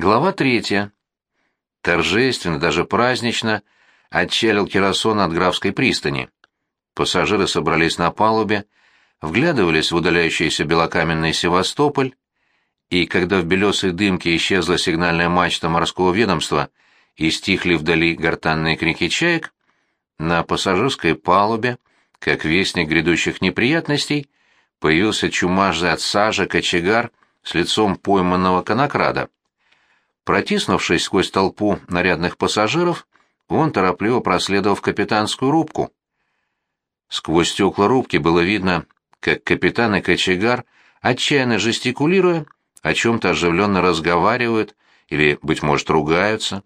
Глава третья. Торжественно, даже празднично, отчалил Кирасон от Графской пристани. Пассажиры собрались на палубе, вглядывались в удаляющийся белокаменный Севастополь, и когда в белесой дымке исчезла сигнальная мачта морского ведомства и стихли вдали гортанные крики чаек, на пассажирской палубе, как вестник грядущих неприятностей, появился чумажный от сажи кочегар с лицом пойманного конокрада. Протиснувшись сквозь толпу нарядных пассажиров, он торопливо проследовал в капитанскую рубку. Сквозь стекла рубки было видно, как капитан и кочегар, отчаянно жестикулируя, о чем-то оживленно разговаривают или, быть может, ругаются.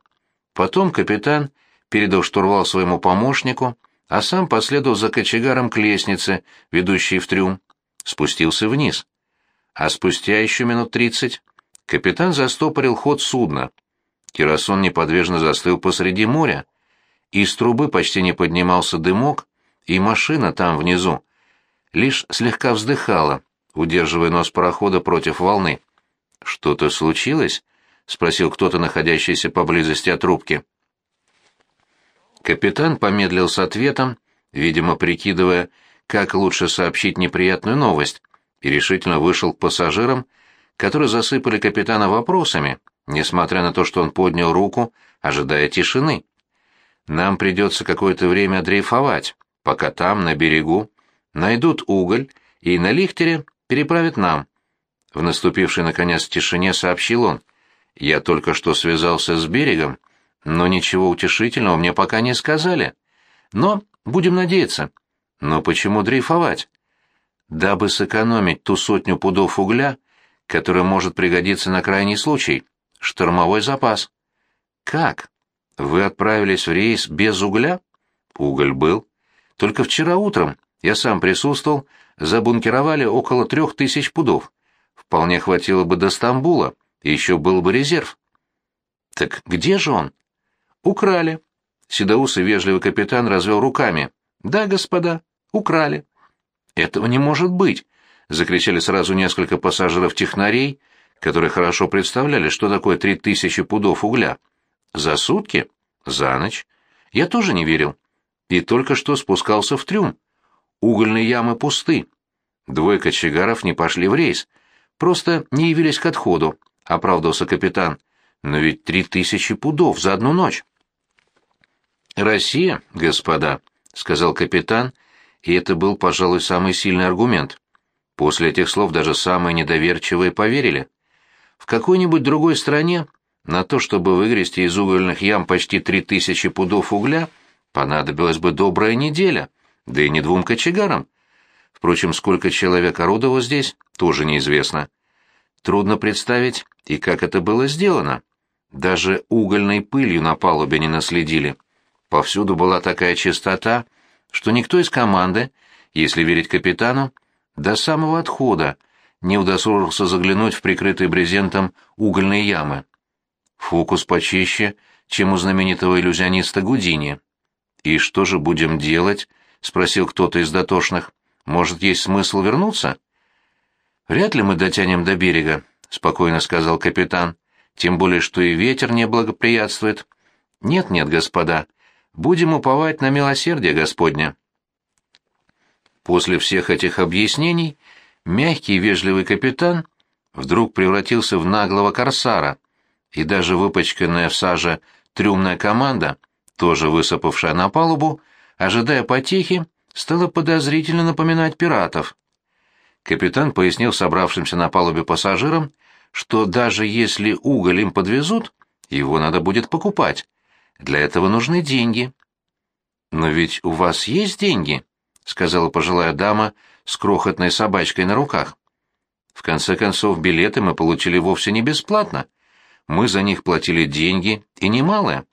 Потом капитан передал штурвал своему помощнику, а сам последовал за кочегаром к лестнице, ведущей в трюм. Спустился вниз. А спустя еще минут тридцать капитан застопорил ход судна. Кирасон неподвижно застыл посреди моря. Из трубы почти не поднимался дымок, и машина там внизу лишь слегка вздыхала, удерживая нос парохода против волны. «Что-то случилось?» — спросил кто-то, находящийся поблизости от рубки. Капитан помедлил с ответом, видимо, прикидывая, как лучше сообщить неприятную новость, и решительно вышел к пассажирам, которые засыпали капитана вопросами, несмотря на то, что он поднял руку, ожидая тишины. «Нам придется какое-то время дрейфовать, пока там, на берегу, найдут уголь и на лихтере переправят нам». В наступившей, наконец, тишине сообщил он. «Я только что связался с берегом, но ничего утешительного мне пока не сказали. Но будем надеяться. Но почему дрейфовать? Дабы сэкономить ту сотню пудов угля, которая может пригодиться на крайний случай. Штормовой запас. Как? Вы отправились в рейс без угля? Уголь был. Только вчера утром я сам присутствовал, забункеровали около трех тысяч пудов. Вполне хватило бы до Стамбула, и еще был бы резерв. Так где же он? Украли. Седоусый вежливый капитан развел руками. Да, господа, украли. Этого не может быть, закричали сразу несколько пассажиров-технарей, которые хорошо представляли, что такое три тысячи пудов угля. За сутки? За ночь? Я тоже не верил. И только что спускался в трюм. Угольные ямы пусты. Двое кочегаров не пошли в рейс. Просто не явились к отходу, оправдывался капитан. Но ведь три тысячи пудов за одну ночь. «Россия, господа», — сказал капитан, и это был, пожалуй, самый сильный аргумент. После этих слов даже самые недоверчивые поверили. В какой-нибудь другой стране на то, чтобы выгрести из угольных ям почти три тысячи пудов угля, понадобилась бы добрая неделя, да и не двум кочегарам. Впрочем, сколько человек орудовало здесь, тоже неизвестно. Трудно представить, и как это было сделано. Даже угольной пылью на палубе не наследили. Повсюду была такая чистота, что никто из команды, если верить капитану, до самого отхода не удосужился заглянуть в прикрытые брезентом угольные ямы. Фокус почище, чем у знаменитого иллюзиониста Гудини. «И что же будем делать?» — спросил кто-то из дотошных. «Может, есть смысл вернуться?» «Вряд ли мы дотянем до берега», — спокойно сказал капитан. «Тем более, что и ветер не благоприятствует». «Нет-нет, господа, Будем уповать на милосердие Господня. После всех этих объяснений мягкий и вежливый капитан вдруг превратился в наглого корсара, и даже выпачканная в саже трюмная команда, тоже высыпавшая на палубу, ожидая потехи, стала подозрительно напоминать пиратов. Капитан пояснил собравшимся на палубе пассажирам, что даже если уголь им подвезут, его надо будет покупать, для этого нужны деньги. Но ведь у вас есть деньги, сказала пожилая дама с крохотной собачкой на руках. В конце концов, билеты мы получили вовсе не бесплатно. Мы за них платили деньги, и немалое.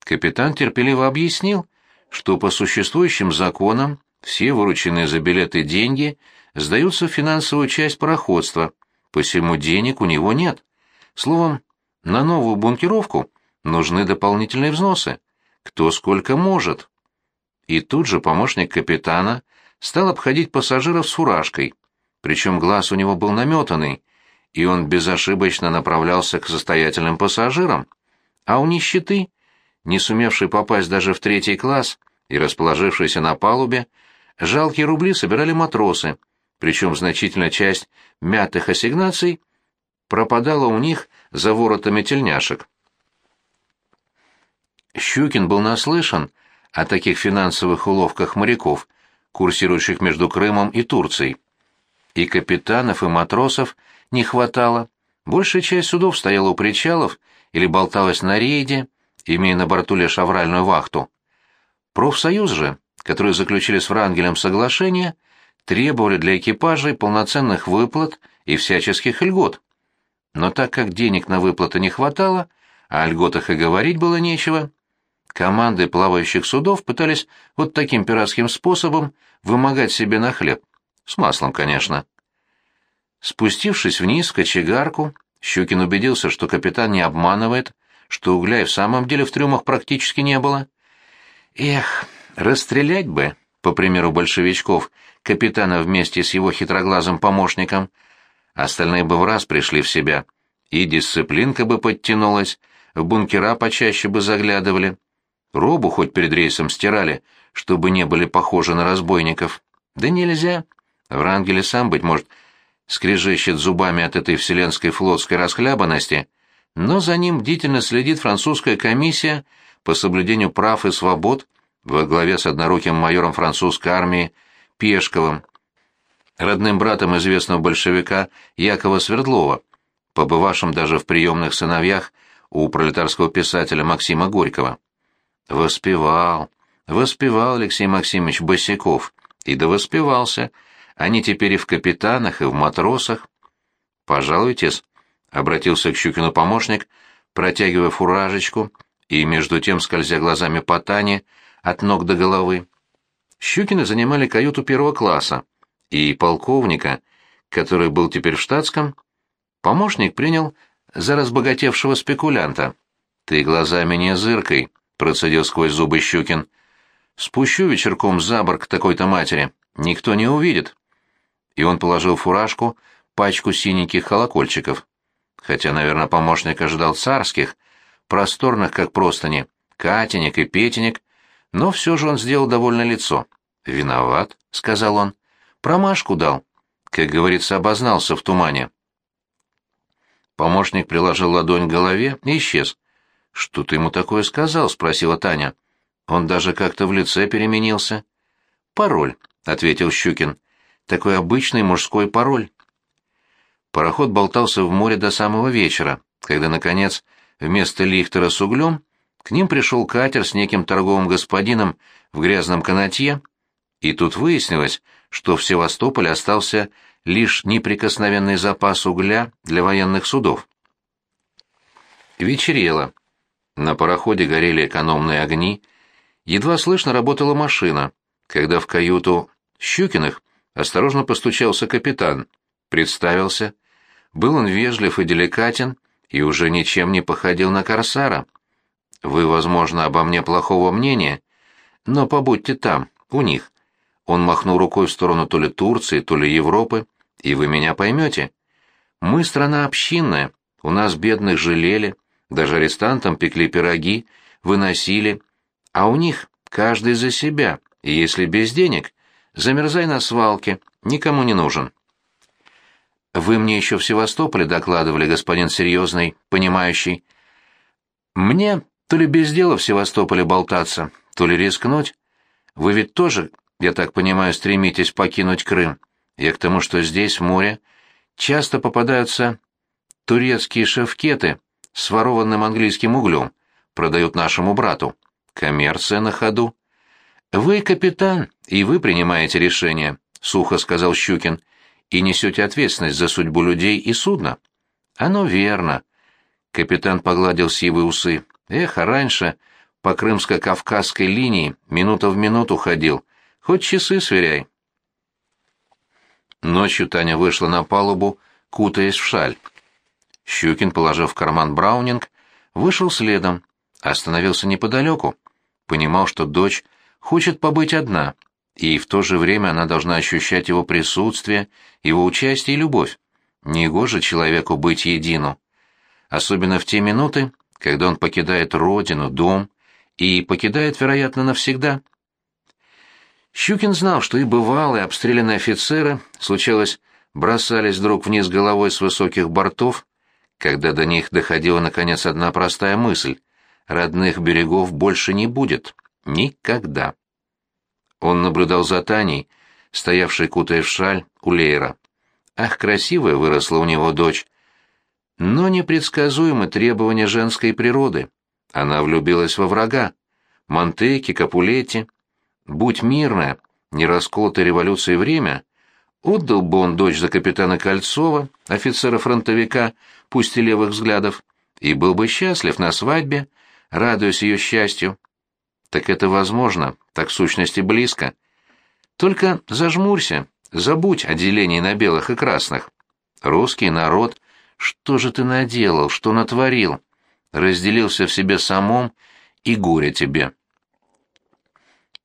Капитан терпеливо объяснил, что по существующим законам все вырученные за билеты деньги сдаются в финансовую часть пароходства, посему денег у него нет. Словом, на новую бункеровку нужны дополнительные взносы. Кто сколько может. И тут же помощник капитана стал обходить пассажиров с фуражкой, причем глаз у него был наметанный, и он безошибочно направлялся к состоятельным пассажирам. А у нищеты, не сумевшей попасть даже в третий класс и расположившейся на палубе, жалкие рубли собирали матросы, причем значительная часть мятых ассигнаций пропадала у них за воротами тельняшек. Щукин был наслышан о таких финансовых уловках моряков, курсирующих между Крымом и Турцией. И капитанов, и матросов не хватало. Большая часть судов стояла у причалов или болталась на рейде, имея на борту лишь авральную вахту. Профсоюз же, которые заключили с Врангелем соглашение, требовали для экипажей полноценных выплат и всяческих льгот. Но так как денег на выплаты не хватало, а о льготах и говорить было нечего, команды плавающих судов пытались вот таким пиратским способом вымогать себе на хлеб. С маслом, конечно. Спустившись вниз в кочегарку, Щукин убедился, что капитан не обманывает, что угля и в самом деле в трюмах практически не было. Эх, расстрелять бы, по примеру большевичков, капитана вместе с его хитроглазым помощником. Остальные бы в раз пришли в себя. И дисциплинка бы подтянулась, в бункера почаще бы заглядывали. Робу хоть перед рейсом стирали, чтобы не были похожи на разбойников. Да нельзя. Врангеле сам, быть может, скрежещет зубами от этой вселенской флотской расхлябанности, но за ним бдительно следит французская комиссия по соблюдению прав и свобод во главе с одноруким майором французской армии Пешковым, родным братом известного большевика Якова Свердлова, побывавшим даже в приемных сыновьях у пролетарского писателя Максима Горького. Воспевал, воспевал Алексей Максимович Босяков, и да воспевался. Они теперь и в капитанах, и в матросах. «Пожалуйтесь», — обратился к Щукину помощник, протягивая фуражечку и между тем скользя глазами по Тане от ног до головы. Щукины занимали каюту первого класса, и полковника, который был теперь в штатском, помощник принял за разбогатевшего спекулянта. «Ты глазами не зыркой», процедил сквозь зубы Щукин. «Спущу вечерком за к такой-то матери. Никто не увидит». И он положил фуражку, пачку синеньких колокольчиков. Хотя, наверное, помощник ожидал царских, просторных, как простыни, катенек и петенек, но все же он сделал довольное лицо. «Виноват», — сказал он. «Промашку дал». Как говорится, обознался в тумане. Помощник приложил ладонь к голове и исчез. «Что ты ему такое сказал?» — спросила Таня. Он даже как-то в лице переменился. «Пароль», — ответил Щукин. «Такой обычный мужской пароль». Пароход болтался в море до самого вечера, когда, наконец, вместо лихтера с углем к ним пришел катер с неким торговым господином в грязном канатье, и тут выяснилось, что в Севастополе остался лишь неприкосновенный запас угля для военных судов. Вечерело. На пароходе горели экономные огни, едва слышно работала машина, когда в каюту Щукиных осторожно постучался капитан, представился. Был он вежлив и деликатен, и уже ничем не походил на корсара. Вы, возможно, обо мне плохого мнения, но побудьте там, у них. Он махнул рукой в сторону то ли Турции, то ли Европы, и вы меня поймете. Мы страна общинная, у нас бедных жалели, даже арестантам пекли пироги, выносили, а у них каждый за себя, и если без денег, замерзай на свалке, никому не нужен. Вы мне еще в Севастополе докладывали, господин серьезный, понимающий. Мне то ли без дела в Севастополе болтаться, то ли рискнуть. Вы ведь тоже, я так понимаю, стремитесь покинуть Крым. Я к тому, что здесь, в море, часто попадаются турецкие шефкеты, с ворованным английским углем, продают нашему брату. Коммерция на ходу. «Вы капитан, и вы принимаете решение», — сухо сказал Щукин, «и несете ответственность за судьбу людей и судна». «Оно верно». Капитан погладил сивые усы. «Эх, а раньше по крымско-кавказской линии минута в минуту ходил. Хоть часы сверяй». Ночью Таня вышла на палубу, кутаясь в шаль. Щукин, положив в карман Браунинг, вышел следом, остановился неподалеку, понимал, что дочь хочет побыть одна, и в то же время она должна ощущать его присутствие, его участие и любовь. Негоже человеку быть едину. Особенно в те минуты, когда он покидает родину, дом и покидает, вероятно, навсегда. Щукин знал, что и бывалые обстрелянные офицеры, случалось, бросались вдруг вниз головой с высоких бортов, когда до них доходила, наконец, одна простая мысль — родных берегов больше не будет. Никогда. Он наблюдал за Таней, стоявшей, кутая в шаль, у Лейра. Ах, красивая выросла у него дочь. Но непредсказуемы требования женской природы. Она влюбилась во врага. Монтеки, Капулетти. Будь мирная, не расколотая революцией время, отдал бы он дочь за капитана Кольцова, офицера-фронтовика, пусть и левых взглядов, и был бы счастлив на свадьбе, радуясь ее счастью. Так это возможно, так сущности близко. Только зажмурься, забудь о делении на белых и красных. Русский народ, что же ты наделал, что натворил? Разделился в себе самом, и горе тебе.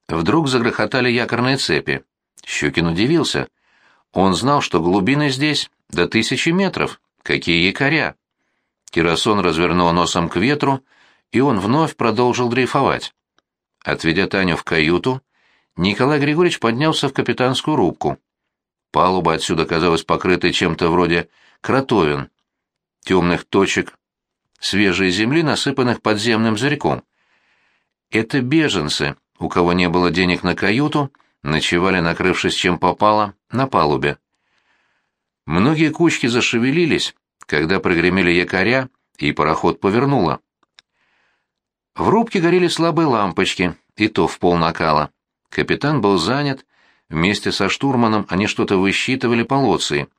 Вдруг загрохотали якорные цепи. Щукин удивился. Он знал, что глубины здесь до тысячи метров. Какие якоря! Кирасон развернул носом к ветру, и он вновь продолжил дрейфовать. Отведя Таню в каюту, Николай Григорьевич поднялся в капитанскую рубку. Палуба отсюда казалась покрытой чем-то вроде кротовин, темных точек свежей земли, насыпанных подземным зырьком. Это беженцы, у кого не было денег на каюту, ночевали, накрывшись чем попало, на палубе. Многие кучки зашевелились, когда прогремели якоря, и пароход повернуло. В рубке горели слабые лампочки, и то в пол накала. Капитан был занят, вместе со штурманом они что-то высчитывали по лоции.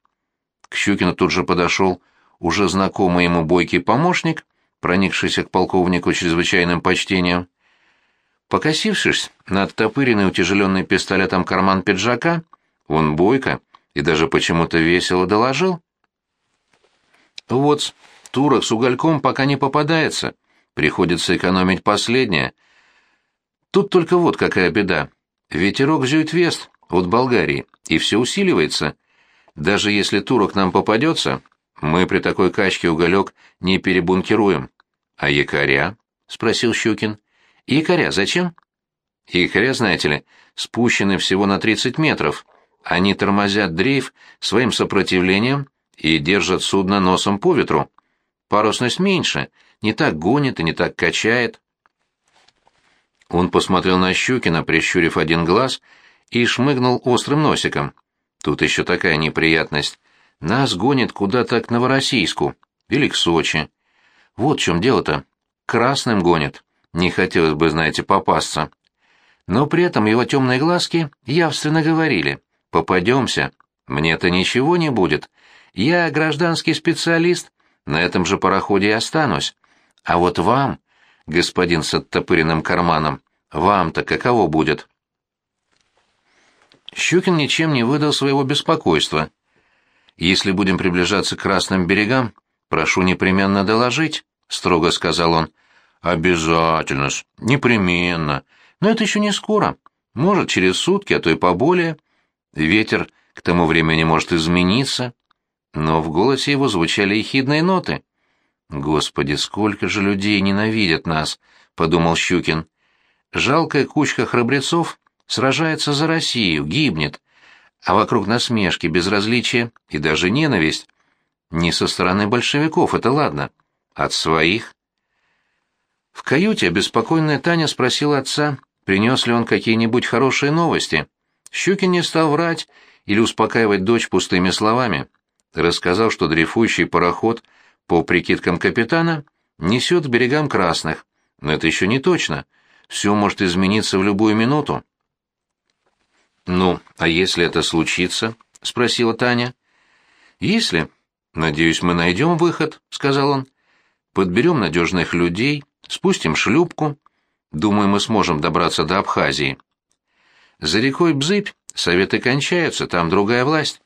К Щукину тут же подошел уже знакомый ему бойкий помощник, проникшийся к полковнику чрезвычайным почтением. Покосившись на оттопыренный утяжеленный пистолетом карман пиджака, он бойко и даже почему-то весело доложил. «Вот, турок с угольком пока не попадается, приходится экономить последнее. Тут только вот какая беда. Ветерок зюит-вест от Болгарии, и все усиливается. Даже если турок нам попадется, мы при такой качке уголек не перебункируем. А якоря? — спросил Щукин. Якоря зачем? Якоря, знаете ли, спущены всего на 30 метров. Они тормозят дрейф своим сопротивлением и держат судно носом по ветру. Парусность меньше, не так гонит и не так качает. Он посмотрел на Щукина, прищурив один глаз, и шмыгнул острым носиком. Тут еще такая неприятность. Нас гонит куда-то к Новороссийску или к Сочи. Вот в чем дело-то. Красным гонит. Не хотелось бы, знаете, попасться. Но при этом его темные глазки явственно говорили «Попадемся, мне-то ничего не будет. Я гражданский специалист, на этом же пароходе и останусь. А вот вам, господин с оттопыренным карманом, вам-то каково будет?» Щукин ничем не выдал своего беспокойства. «Если будем приближаться к Красным берегам, прошу непременно доложить», — строго сказал он. Обязательно непременно. Но это еще не скоро. Может, через сутки, а то и поболее. Ветер к тому времени может измениться. Но в голосе его звучали ехидные ноты. «Господи, сколько же людей ненавидят нас!» — подумал Щукин. «Жалкая кучка храбрецов сражается за Россию, гибнет, а вокруг насмешки, безразличие и даже ненависть. Не со стороны большевиков, это ладно. От своих в каюте обеспокоенная Таня спросила отца, принес ли он какие-нибудь хорошие новости. Щукин не стал врать или успокаивать дочь пустыми словами. Рассказал, что дрейфующий пароход, по прикидкам капитана, несет к берегам красных. Но это еще не точно. Все может измениться в любую минуту. «Ну, а если это случится?» — спросила Таня. «Если...» «Надеюсь, мы найдем выход», — сказал он. «Подберем надежных людей, Спустим шлюпку. Думаю, мы сможем добраться до Абхазии. За рекой Бзыбь советы кончаются, там другая власть.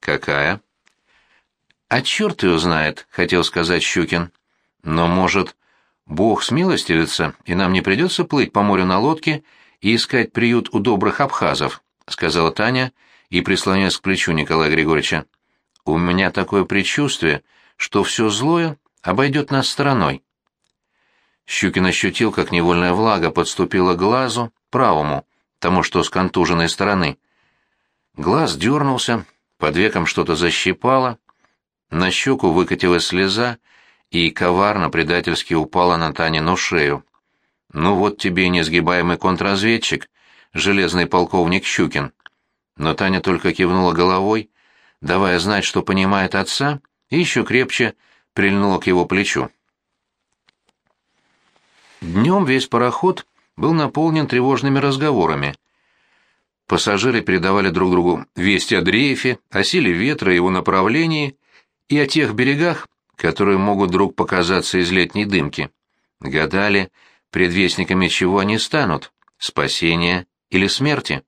Какая? А черт его знает, хотел сказать Щукин. Но, может, Бог смилостивится, и нам не придется плыть по морю на лодке и искать приют у добрых абхазов, сказала Таня и прислонилась к плечу Николая Григорьевича. У меня такое предчувствие, что все злое обойдет нас стороной. Щукин ощутил, как невольная влага подступила к глазу, правому, тому, что с контуженной стороны. Глаз дернулся, под веком что-то защипало, на щеку выкатилась слеза и коварно предательски упала на Танину шею. «Ну вот тебе и несгибаемый контрразведчик, железный полковник Щукин». Но Таня только кивнула головой, давая знать, что понимает отца, и еще крепче прильнула к его плечу. Днем весь пароход был наполнен тревожными разговорами. Пассажиры передавали друг другу вести о дрейфе, о силе ветра и его направлении и о тех берегах, которые могут вдруг показаться из летней дымки. Гадали, предвестниками чего они станут — спасения или смерти.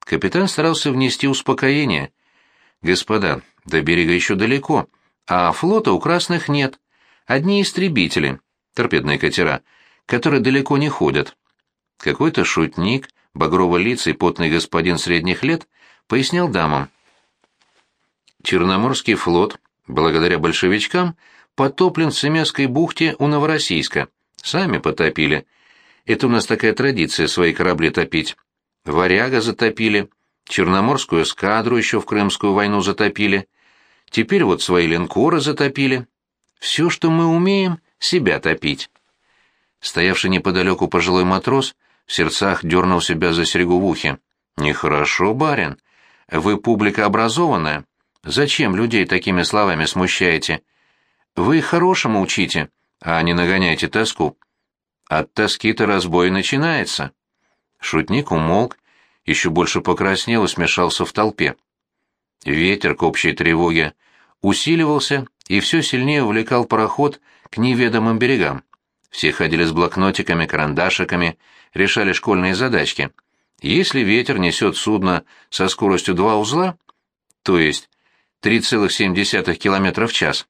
Капитан старался внести успокоение. «Господа, до берега еще далеко, а флота у красных нет. Одни истребители, торпедные катера, которые далеко не ходят». Какой-то шутник, багрово-лицый потный господин средних лет, пояснял дамам. Черноморский флот благодаря большевичкам, потоплен в Семяской бухте у Новороссийска. Сами потопили. Это у нас такая традиция свои корабли топить. Варяга затопили, Черноморскую эскадру еще в Крымскую войну затопили. Теперь вот свои линкоры затопили. Все, что мы умеем, себя топить. Стоявший неподалеку пожилой матрос в сердцах дернул себя за серьгу в ухе. «Нехорошо, барин. Вы публика образованная. Зачем людей такими словами смущаете? Вы хорошему учите, а не нагоняйте тоску. От тоски-то разбой начинается. Шутник умолк, еще больше покраснел и смешался в толпе. Ветер к общей тревоге усиливался и все сильнее увлекал пароход к неведомым берегам. Все ходили с блокнотиками, карандашиками, решали школьные задачки. Если ветер несет судно со скоростью два узла, то есть 3,7 км в час,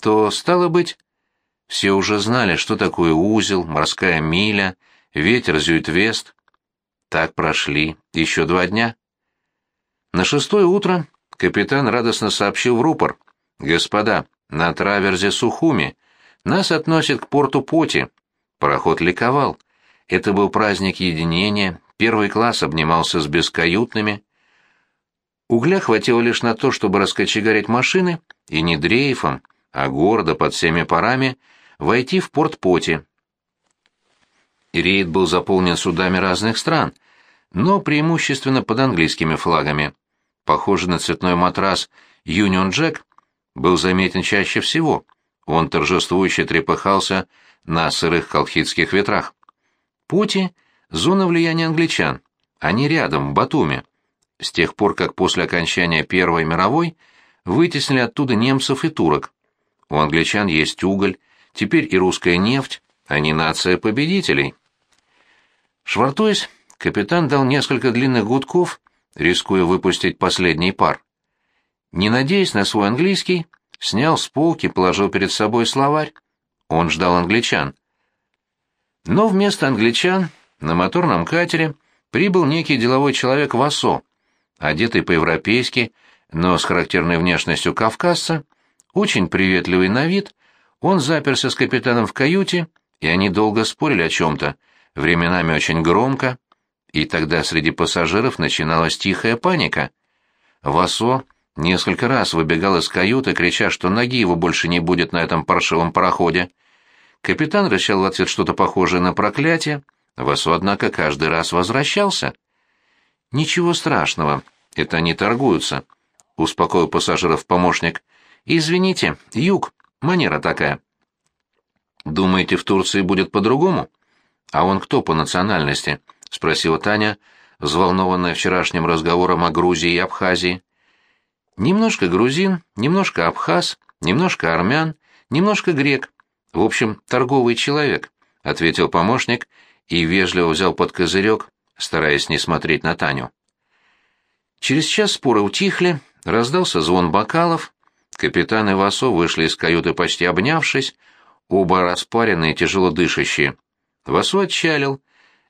то, стало быть, все уже знали, что такое узел, морская миля, ветер Зюитвест. Так прошли еще два дня. На шестое утро капитан радостно сообщил в рупор. «Господа, на траверзе Сухуми. Нас относят к порту Поти». Пароход ликовал. Это был праздник единения, первый класс обнимался с бескаютными, Угля хватило лишь на то, чтобы раскочегарить машины и не дрейфом, а гордо под всеми парами войти в порт Поти. Рейд был заполнен судами разных стран, но преимущественно под английскими флагами. Похожий на цветной матрас «Юнион Джек» был заметен чаще всего. Он торжествующе трепыхался на сырых колхидских ветрах. Пути — зона влияния англичан. Они рядом, в Батуми с тех пор, как после окончания Первой мировой вытеснили оттуда немцев и турок. У англичан есть уголь, теперь и русская нефть, они нация победителей. Швартуясь, капитан дал несколько длинных гудков, рискуя выпустить последний пар. Не надеясь на свой английский, снял с полки, положил перед собой словарь. Он ждал англичан. Но вместо англичан на моторном катере прибыл некий деловой человек Вассо, одетый по-европейски, но с характерной внешностью кавказца, очень приветливый на вид, он заперся с капитаном в каюте, и они долго спорили о чем-то, временами очень громко, и тогда среди пассажиров начиналась тихая паника. Васо несколько раз выбегал из каюты, крича, что ноги его больше не будет на этом паршивом пароходе. Капитан рычал в ответ что-то похожее на проклятие, Васо, однако, каждый раз возвращался. «Ничего страшного, это они торгуются», — успокоил пассажиров помощник. «Извините, юг, манера такая». «Думаете, в Турции будет по-другому?» «А он кто по национальности?» — спросила Таня, взволнованная вчерашним разговором о Грузии и Абхазии. «Немножко грузин, немножко абхаз, немножко армян, немножко грек. В общем, торговый человек», — ответил помощник и вежливо взял под козырек стараясь не смотреть на Таню. Через час споры утихли, раздался звон бокалов, капитан и Васо вышли из каюты почти обнявшись, оба распаренные тяжело дышащие. Васо отчалил,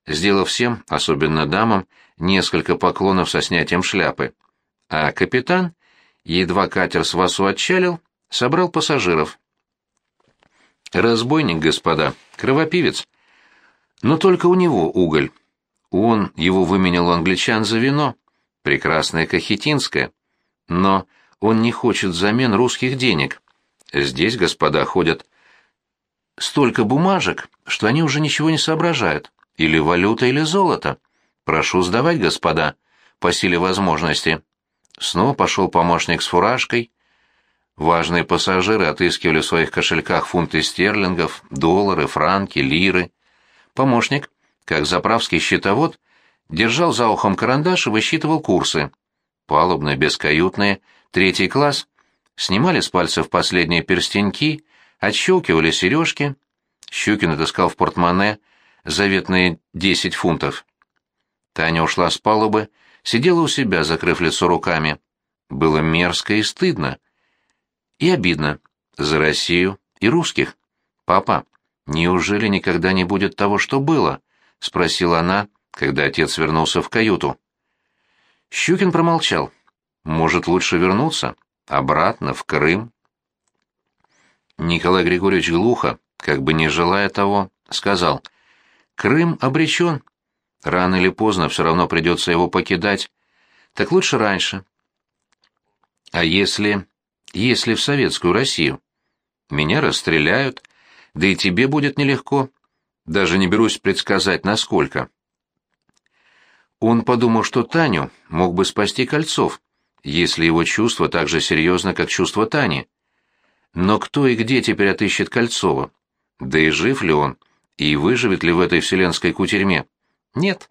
сделав всем, особенно дамам, несколько поклонов со снятием шляпы, а капитан Едва катер с Васу отчалил, собрал пассажиров. Разбойник, господа, кровопивец. Но только у него уголь. Он его выменял у англичан за вино, прекрасное кахетинское. Но он не хочет взамен русских денег. Здесь, господа, ходят столько бумажек, что они уже ничего не соображают. Или валюта, или золото. Прошу сдавать, господа, по силе возможности. Снова пошел помощник с фуражкой. Важные пассажиры отыскивали в своих кошельках фунты стерлингов, доллары, франки, лиры. Помощник, как заправский счетовод, держал за ухом карандаш и высчитывал курсы. Палубные, бескаютные, третий класс, снимали с пальцев последние перстеньки, отщелкивали сережки. Щукин отыскал в портмоне заветные десять фунтов. Таня ушла с палубы, сидела у себя, закрыв лицо руками. Было мерзко и стыдно. И обидно. За Россию и русских. «Папа, неужели никогда не будет того, что было?» — спросила она, когда отец вернулся в каюту. Щукин промолчал. «Может, лучше вернуться? Обратно, в Крым?» Николай Григорьевич глухо, как бы не желая того, сказал. «Крым обречен. Рано или поздно все равно придется его покидать. Так лучше раньше. А если... если в советскую Россию? Меня расстреляют, да и тебе будет нелегко. Даже не берусь предсказать, насколько. Он подумал, что Таню мог бы спасти Кольцов, если его чувство так же серьезно, как чувство Тани. Но кто и где теперь отыщет Кольцова? Да и жив ли он, и выживет ли в этой вселенской кутерьме? Нет.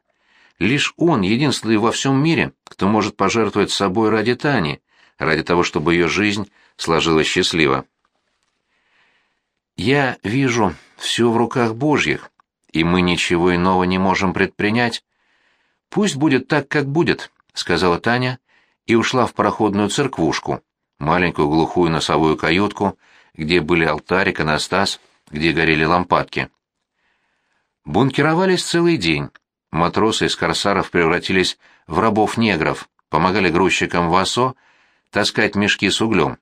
Лишь он, единственный во всем мире, кто может пожертвовать собой ради Тани, ради того, чтобы ее жизнь сложилась счастливо. «Я вижу все в руках Божьих, и мы ничего иного не можем предпринять. Пусть будет так, как будет», — сказала Таня и ушла в проходную церквушку, маленькую глухую носовую каютку, где были алтарь, иконостас, где горели лампадки. Бункеровались целый день. Матросы из корсаров превратились в рабов-негров, помогали грузчикам Васо таскать мешки с углем.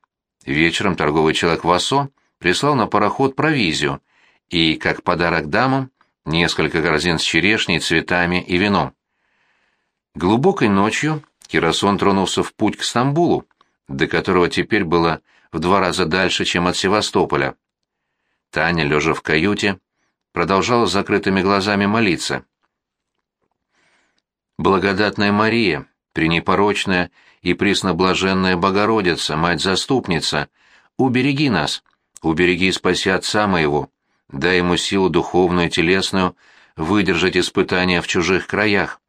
Вечером торговый человек Васо прислал на пароход провизию и, как подарок дамам, несколько корзин с черешней, цветами и вином. Глубокой ночью Кирасон тронулся в путь к Стамбулу, до которого теперь было в два раза дальше, чем от Севастополя. Таня, лежа в каюте, продолжала с закрытыми глазами молиться. «Благодатная Мария, пренепорочная и пресноблаженная Богородица, Мать-Заступница, убереги нас, убереги и спаси Отца моего, дай ему силу духовную и телесную выдержать испытания в чужих краях.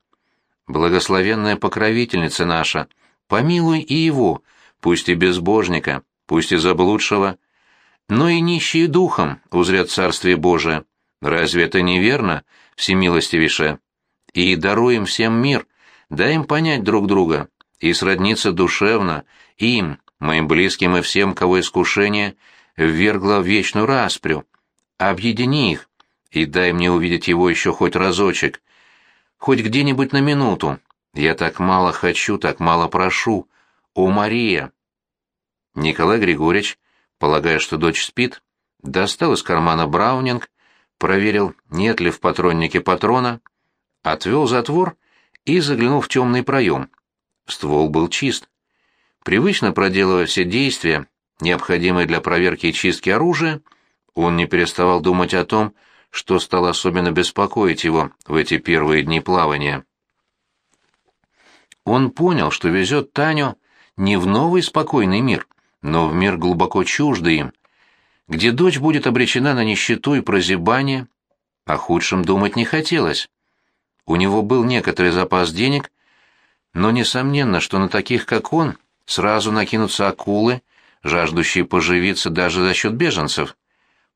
Благословенная покровительница наша, помилуй и его, пусть и безбожника, пусть и заблудшего, но и нищие духом узрят Царствие Божие. Разве это не верно, всемилостивейшая? И даруй им всем мир, дай им понять друг друга и сродниться душевно им, моим близким и всем, кого искушение ввергло в вечную распрю. Объедини их и дай мне увидеть его еще хоть разочек, хоть где-нибудь на минуту. Я так мало хочу, так мало прошу. О, Мария!» Николай Григорьевич, полагая, что дочь спит, достал из кармана браунинг, проверил, нет ли в патроннике патрона, отвел затвор и заглянул в темный проем. Ствол был чист. Привычно проделывая все действия, необходимые для проверки и чистки оружия, он не переставал думать о том, что стало особенно беспокоить его в эти первые дни плавания. Он понял, что везет Таню не в новый спокойный мир, но в мир глубоко чуждый им, где дочь будет обречена на нищету и прозябание, о худшем думать не хотелось. У него был некоторый запас денег, но несомненно, что на таких, как он, сразу накинутся акулы, жаждущие поживиться даже за счет беженцев.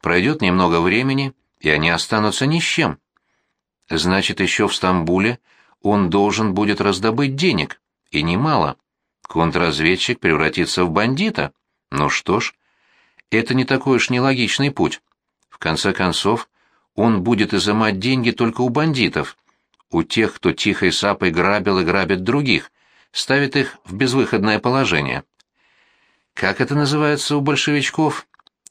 Пройдет немного времени, и они останутся ни с чем. Значит, еще в Стамбуле он должен будет раздобыть денег, и немало. Контрразведчик превратится в бандита. Ну что ж, это не такой уж нелогичный путь. В конце концов, он будет изымать деньги только у бандитов, у тех, кто тихой сапой грабил и грабит других, ставит их в безвыходное положение. как это называется у большевичков?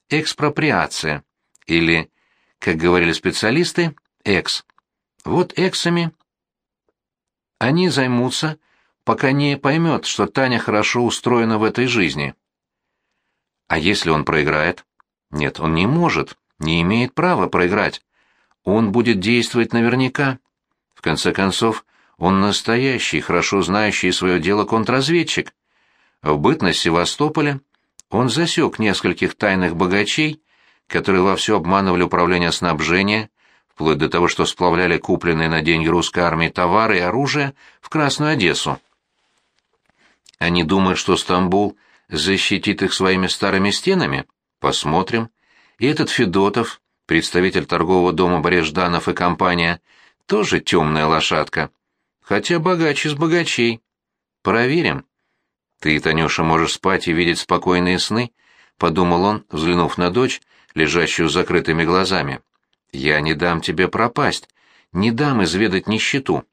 Экспроприация. Или, как говорили специалисты, экс. Вот эксами они займутся, пока не поймет, что Таня хорошо устроена в этой жизни. А если он проиграет? Нет, он не может, не имеет права проиграть. Он будет действовать наверняка. В конце концов, он настоящий, хорошо знающий свое дело контрразведчик. В бытность Севастополя он засек нескольких тайных богачей, которые вовсю обманывали управление снабжения, вплоть до того, что сплавляли купленные на деньги русской армии товары и оружие в Красную Одессу. Они думают, что Стамбул защитит их своими старыми стенами? Посмотрим. И этот Федотов, представитель торгового дома Борежданов и компания, тоже темная лошадка. Хотя богач из богачей. Проверим. Ты, Танюша, можешь спать и видеть спокойные сны, — подумал он, взглянув на дочь, лежащую с закрытыми глазами. Я не дам тебе пропасть, не дам изведать нищету.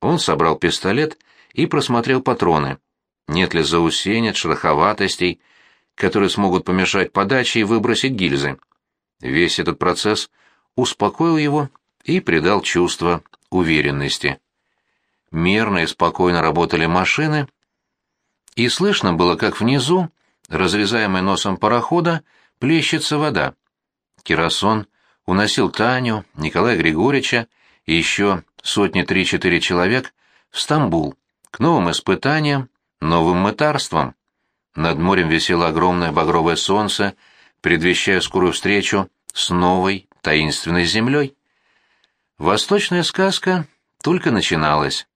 Он собрал пистолет и просмотрел патроны. Нет ли заусенец, шероховатостей, которые смогут помешать подаче и выбросить гильзы. Весь этот процесс успокоил его и придал чувство уверенности. Мерно и спокойно работали машины, и слышно было, как внизу, разрезаемой носом парохода, плещется вода. Кирасон уносил Таню, Николая Григорьевича и еще сотни три-четыре человек в Стамбул, к новым испытаниям, новым мытарствам. Над морем висело огромное багровое солнце, предвещая скорую встречу с новой таинственной землей. Восточная сказка только начиналась.